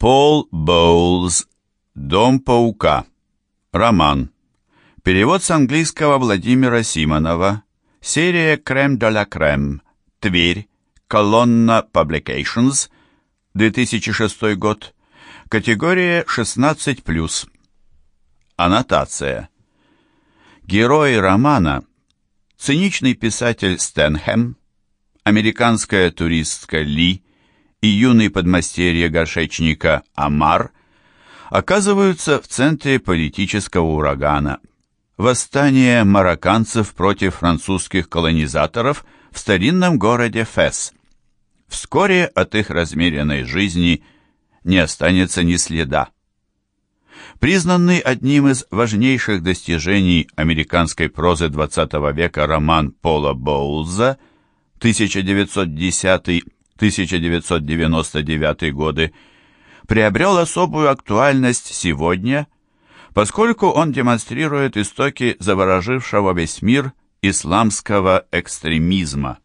Пол Боулз. Дом паука. Роман. Перевод с английского Владимира Симонова. Серия «Крем де ла крем». Тверь. Колонна Publications. 2006 год. Категория 16+. Аннотация. Герои романа – циничный писатель Стэнхэм, американская туристка Ли и юный подмастерье горшечника Амар оказываются в центре политического урагана. Восстание марокканцев против французских колонизаторов в старинном городе Фес. Вскоре от их размеренной жизни не останется ни следа признанный одним из важнейших достижений американской прозы XX века роман Пола Боулза 1910-1999 годы приобрел особую актуальность сегодня, поскольку он демонстрирует истоки заворожившего весь мир исламского экстремизма.